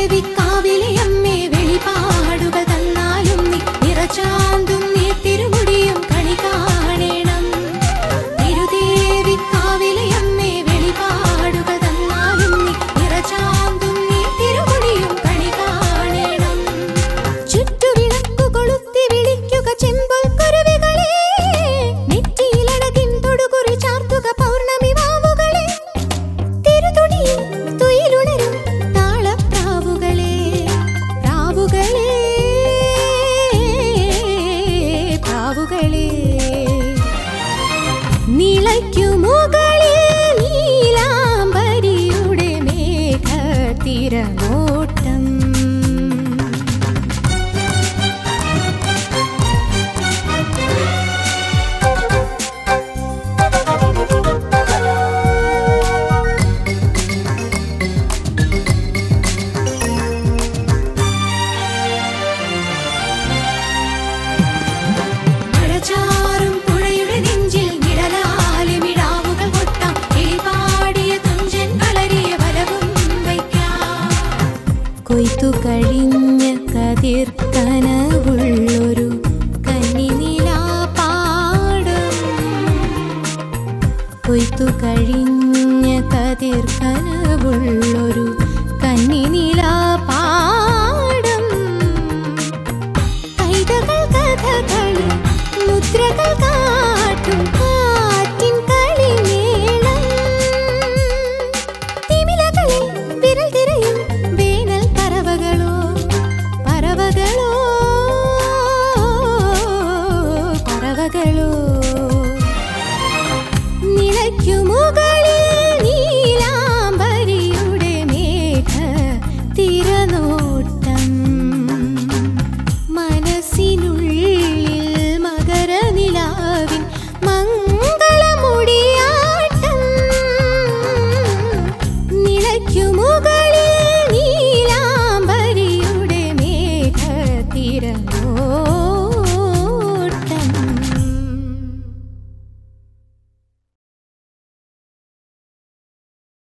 Devi காவிலே Thank you もが കൊയ്ത്തു കഴിഞ്ഞ കതിർ കന്നിനില പാടും. കൊയ്ത്തു കഴിഞ്ഞ കതിർക്കനവുള്ളൊരു കന്നിനില പാടും ಮಗಳು ನಿಲಕ್ಯುಮೋ